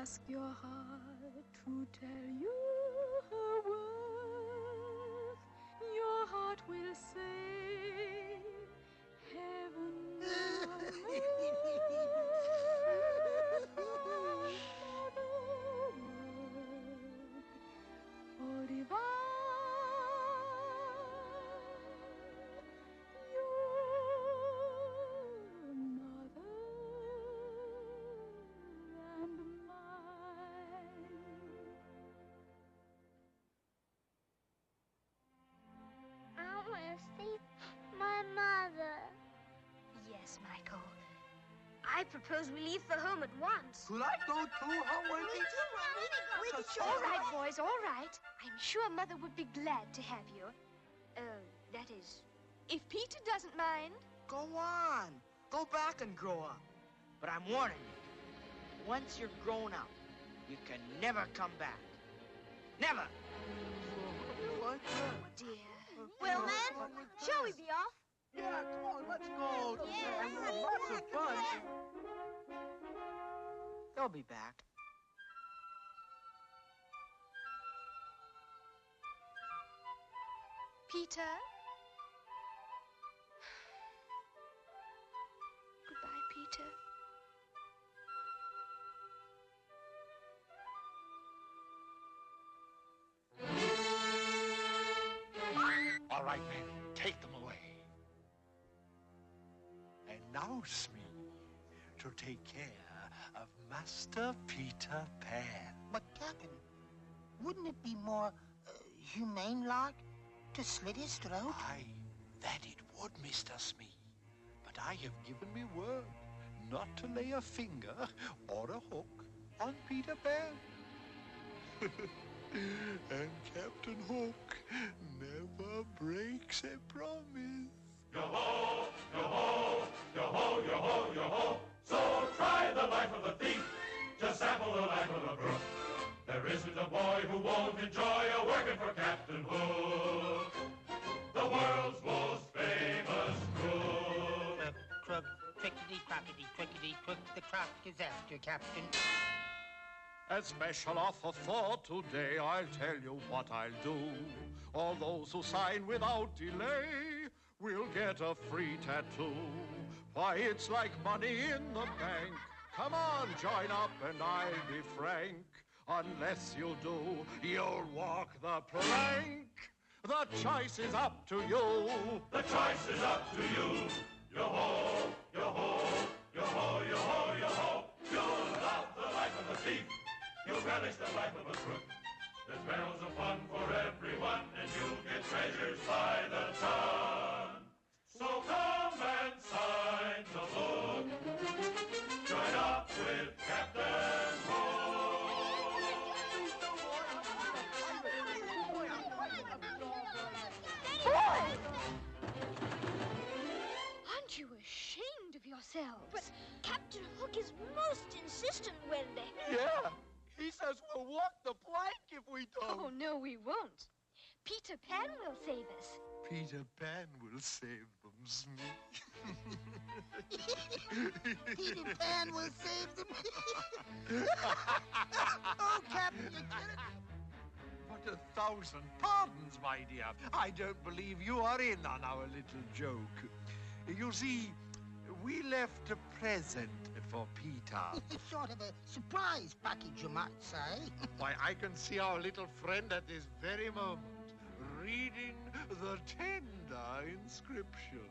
Ask your heart to tell propose we leave for home at once. Could I go too, huh, Wendy? We could show All right, boys, all right. I'm sure Mother would be glad to have you. Uh, that is, if Peter doesn't mind. Go on. Go back and grow up. But I'm warning you. Once you're grown up, you can never come back. Never. Oh, dear. Well, then, shall we be off? Yeah, come on, let's go. Yeah. we had lots of fun. They'll be back. Peter? Goodbye, Peter. Me to take care of Master Peter Pan. But, Captain, wouldn't it be more uh, humane-like to slit his throat? Aye, that it would, Mr. Smee. But I have given me word not to lay a finger or a hook on Peter Pan. and Captain Hook never breaks a promise. Yo-ho, yo-ho, yo-ho, yo-ho, yo-ho. So try the life of a thief. Just sample the life of a crook. There isn't a boy who won't enjoy a working for Captain Hook. The world's most famous crook. Uh, crook, crickety, crockety, crickety, crook, the croc is after Captain. As special offer for today, I'll tell you what I'll do. All those who sign without delay will get a free tattoo. Why, it's like money in the bank. Come on, join up and I'll be frank. Unless you do, you'll walk the plank. The choice is up to you. The choice is up to you. Yo-ho, yo-ho, yo-ho, yo-ho, yo-ho. You'll love the life of a thief. You'll relish the life of a crook. There's barrels of fun for everyone, and you'll get treasures by the ton. So come and sign the book. Join up with Captain Hook. Aren't you ashamed of yourselves? But Captain Hook is most insistent, Wendy. Yeah, he says we'll walk the plank if we don't. Oh, no, we won't. Peter Pan will save us. Peter Pan will save them, Smee. Peter Pan will save them. oh, Captain, you get it? What a thousand pardons, my dear. I don't believe you are in on our little joke. You see, we left a present for Peter. sort of a surprise package, you might say. Why, I can see our little friend at this very moment reading the tender inscription.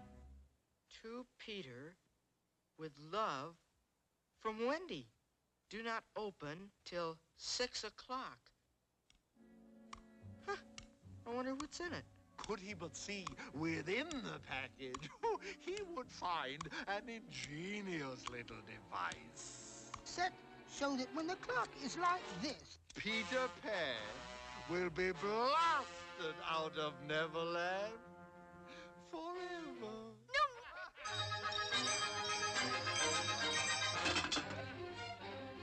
To Peter, with love, from Wendy. Do not open till six o'clock. Huh, I wonder what's in it. Could he but see within the package, oh, he would find an ingenious little device. Set so that when the clock is like this, Peter Pan will be blasted out of Neverland forever.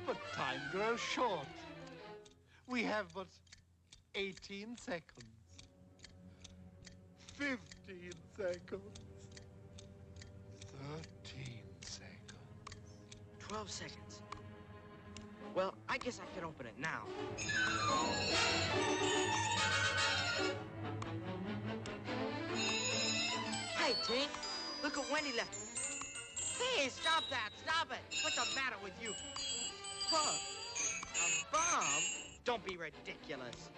But time grows short. We have but 18 seconds. 15 seconds. 13 seconds. Twelve seconds. Well, I guess I can open it now. Hey, Tink, look what Wendy left. Hey, stop that! Stop it! What's the matter with you? What? A bomb? Don't be ridiculous.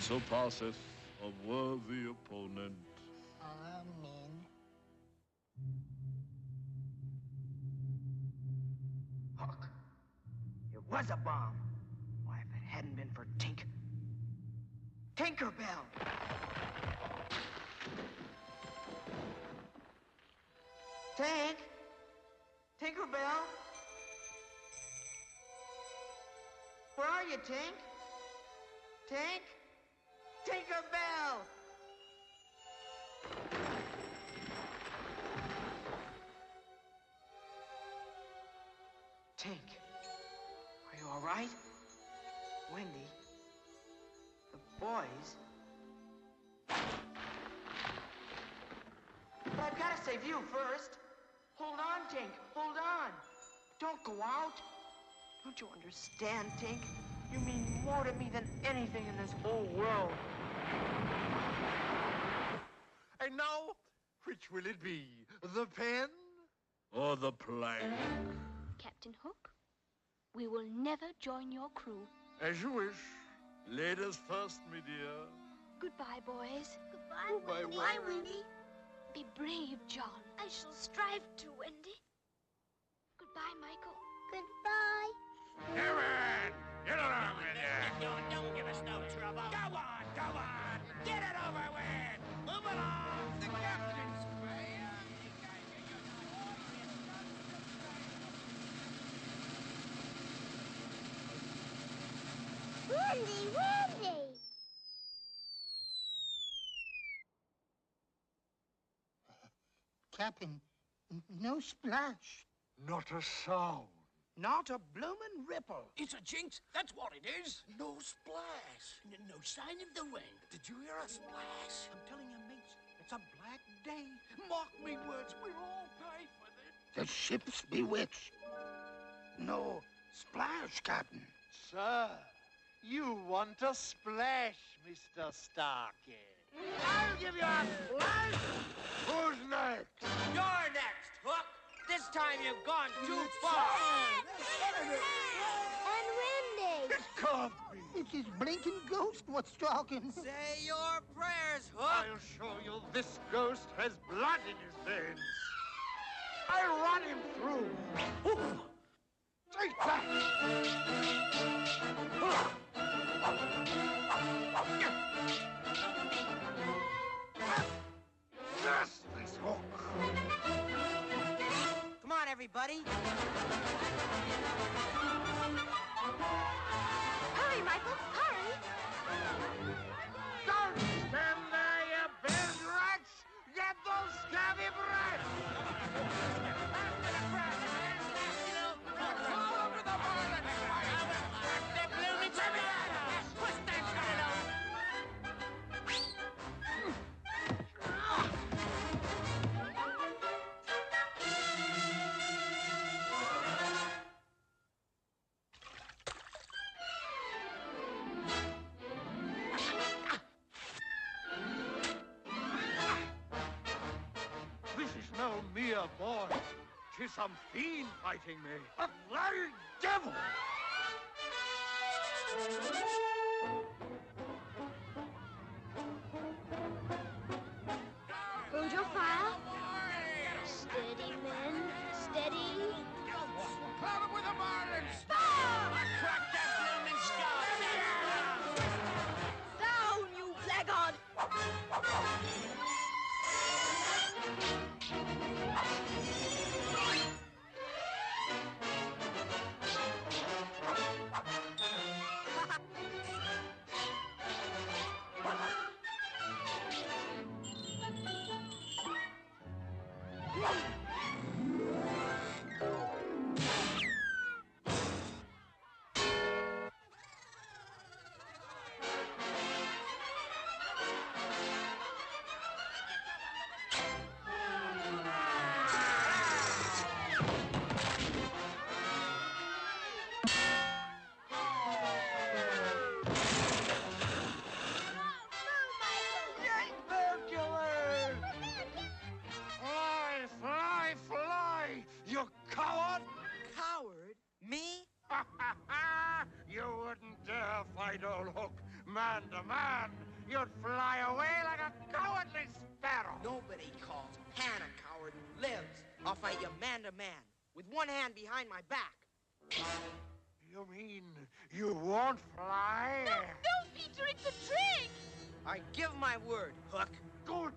So passeth a worthy opponent. Was a bomb. Why, if it hadn't been for Tink. Tinkerbell! Tink? Tinkerbell? Where are you, Tink? Tink? Tinkerbell! Right? Wendy, the boys. But I've got to save you first. Hold on, Tink. Hold on. Don't go out. Don't you understand, Tink? You mean more to me than anything in this whole world. And now, which will it be? The pen? Or the plank? Captain Hook, we will never join your crew As you wish. Ladies first, me dear. Goodbye, boys. Goodbye, Goodbye, Wendy. Wendy. Wendy. Be brave, John. I shall strive to, Wendy. Goodbye, Michael. Goodbye. Kevin! Get along with you! Don't, don't give us no trouble. Go on, go on. Get it over with. Wendy, Wendy! Captain, no splash. Not a sound. Not a bloomin' ripple. It's a jinx. That's what it is. No splash. N- no sign of the wind. Did you hear a splash? I'm telling you, mates, it's a black day. Mark me words, we'll all pay for it. The ship's bewitched. No splash, Captain. Sir, you want a splash, Mr. Starkey. I'll give you a splash. Who's next? You're next, Hook. This time you've gone too far. And Wendy! It can't be. It's his blinking ghost what's talking. Say your prayers, Hook. I'll show you this ghost has blood in his veins. I'll run him through. Take that! Yes, this hook. Come on, everybody. Hurry, Michael, hurry. Don't stand there, you big rats! Get those scabby brats! No mere boy. Tis some fiend fighting me. A very devil! Hold your fire. Steady, men. Steady. Cloud him with a marlin! Crack that blooming skull! Down, you blackguard! One hand behind my back. You mean you won't fly? No, no, Peter, it's a trick. I give my word, Hook. Good.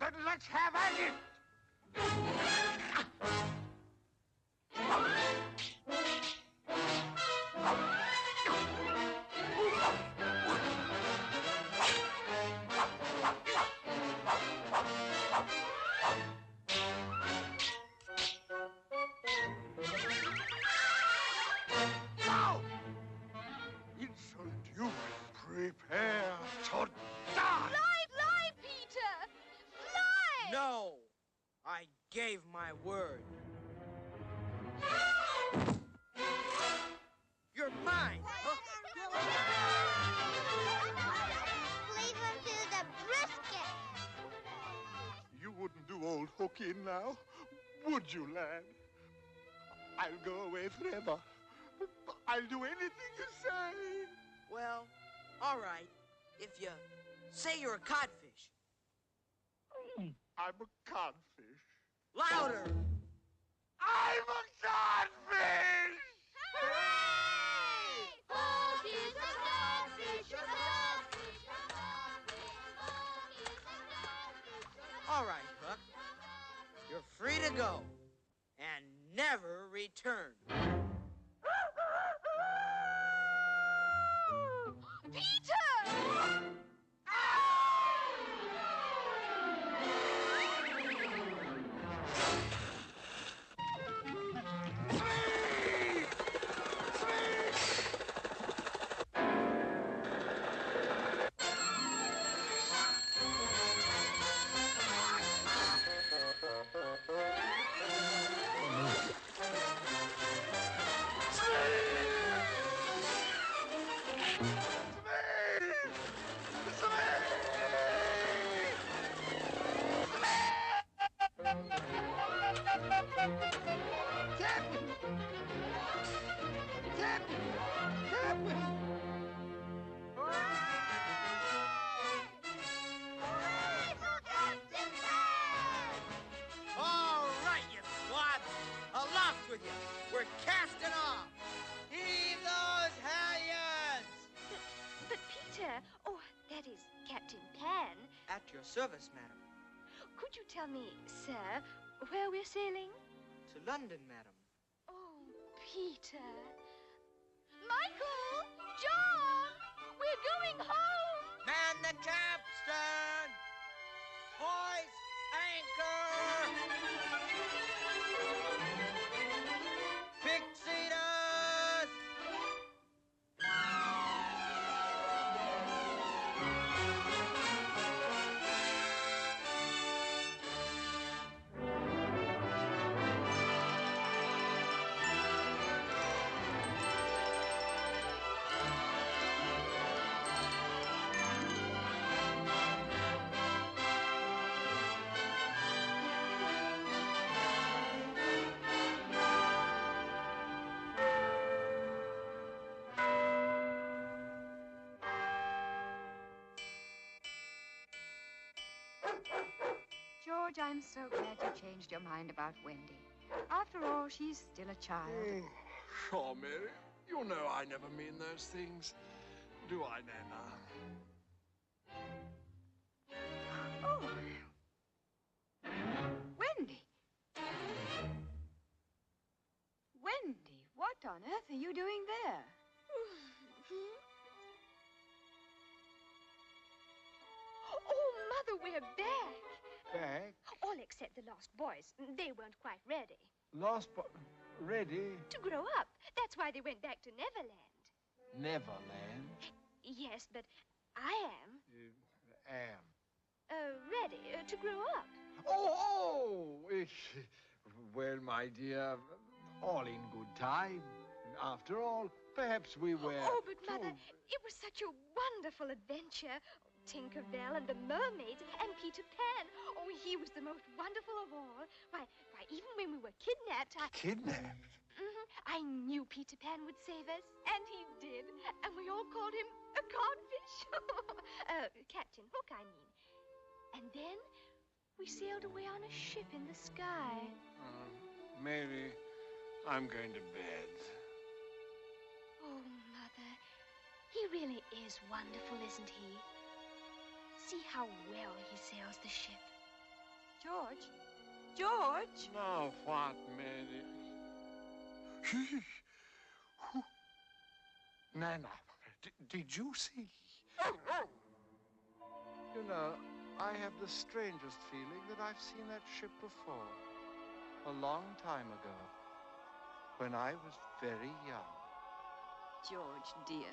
Then let's have at it. Forever. I'll do anything you say. Well, all right. If you say you're a codfish. I'm a codfish. Louder! I'm a codfish! All right, Hook. You're free to go. And never return. Peter! Service, madam. Could you tell me, sir, where we're sailing? To London, George, I'm so glad you changed your mind about Wendy. After all, she's still a child. Mm. Sure, Mary. You know I never mean those things. Do I, Nana? Oh. Wendy. Wendy, what on earth are you doing there? Oh, Mother, we're back. Back? Except the lost boys. They weren't quite ready. Lost but ready? To grow up. That's why they went back to Neverland. Neverland. Yes, but I am. You am. Uh, ready uh, to grow up. Oh, oh! Well, my dear, all in good time. After all, perhaps we were. Oh, but too- Mother, it was such a wonderful adventure. Tinkerbell and the mermaids and Peter Pan. Oh, he was the most wonderful of all. Why, why, even when we were kidnapped, I... Kidnapped? Mhm, I knew Peter Pan would save us, and he did. And we all called him a codfish. uh, Captain Hook, I mean. And then we sailed away on a ship in the sky. Uh, Mary, I'm going to bed. Oh, Mother, he really is wonderful, isn't he? See how well he sails the ship. George? George? Now what, Mary? Nana, d- did you see? Oh, you know, I have the strangest feeling that I've seen that ship before. A long time ago. When I was very young. George, dear.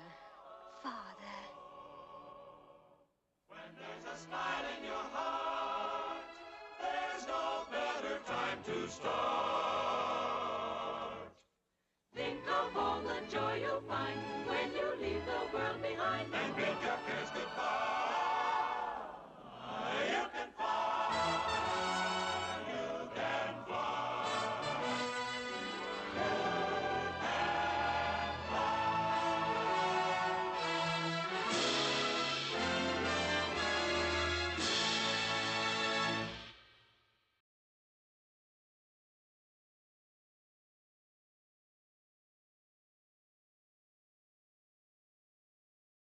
Father. When there's a smile in your heart, there's no better time to start. Think of all the joy you'll find when you leave the world behind and bid your cares goodbye.